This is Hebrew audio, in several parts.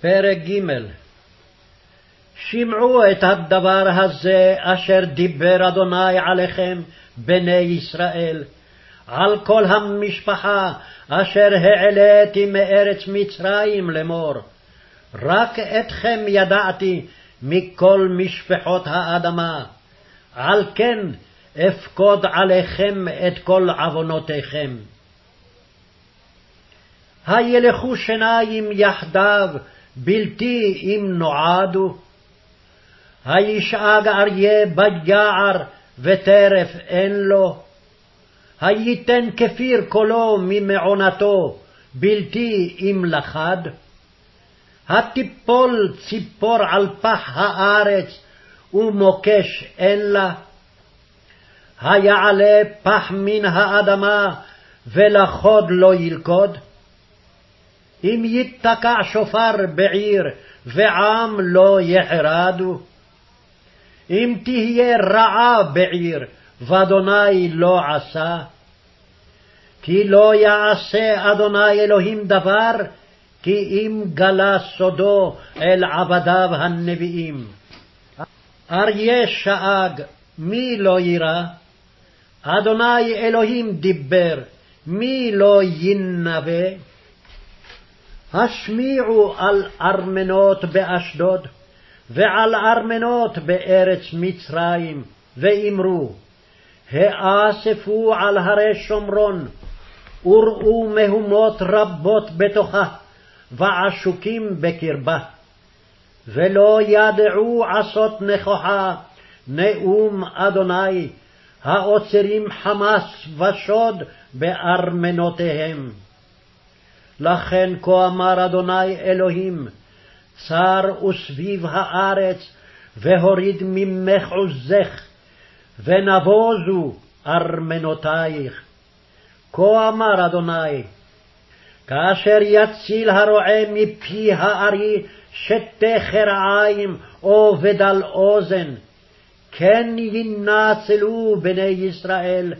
פרק ג' שמעו את הדבר הזה אשר דיבר אדוני עליכם, בני ישראל, על כל המשפחה אשר העליתי מארץ מצרים לאמור. רק אתכם ידעתי מכל משפחות האדמה, על כן אפקוד עליכם את כל עוונותיכם. הילכו שניים יחדיו, בלתי אם נועדו. הישאג אריה ביער, וטרף אין לו. הייתן כפיר קולו ממעונתו, בלתי אם לחד. התיפול ציפור על פח הארץ, ומוקש אין לה. היעלה פח מן האדמה, ולחוד לא ילכוד. אם ייתקע שופר בעיר, ועם לא יחרדו. אם תהיה רעה בעיר, ואדוני לא עשה. כי לא יעשה אדוני אלוהים דבר, כי אם גלה סודו אל עבדיו הנביאים. אריה שאג, מי לא יירא? אדוני אלוהים דיבר, מי לא ינבא? השמיעו על ארמנות באשדוד, ועל ארמנות בארץ מצרים, ואמרו, האספו על הרי שומרון, וראו מהומות רבות בתוכה, ועשוקים בקרבה. ולא ידעו עשות נכוחה, נאום אדוני, העוצרים חמס ושוד בארמנותיהם. לכן כה אמר אדוני אלוהים, צר וסביב הארץ, והוריד ממך עוזך, ונבוזו ארמנותייך. כה אמר אדוני, כאשר יציל הרועה מפי הארי שתי חרעיים או בדל אוזן, כן ינצלו בני ישראל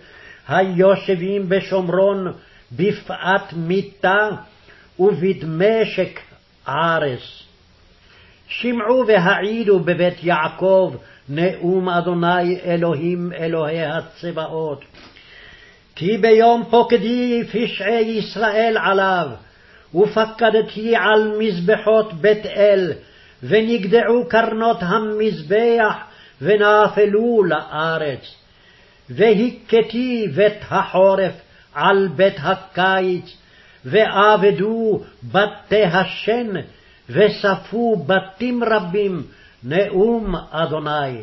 היושבים בשומרון בפאת מיתה ובדמשק ערש. שמעו והעידו בבית יעקב נאום אדוני אלוהים אלוהי הצבאות. כי ביום פוקדי פשעי ישראל עליו, ופקדתי על מזבחות בית אל, ונגדעו קרנות המזבח, ונפלו לארץ. והכיתי בית החורף על בית הקיץ, ואבדו בתי השן, וספו בתים רבים, נאום אדוני.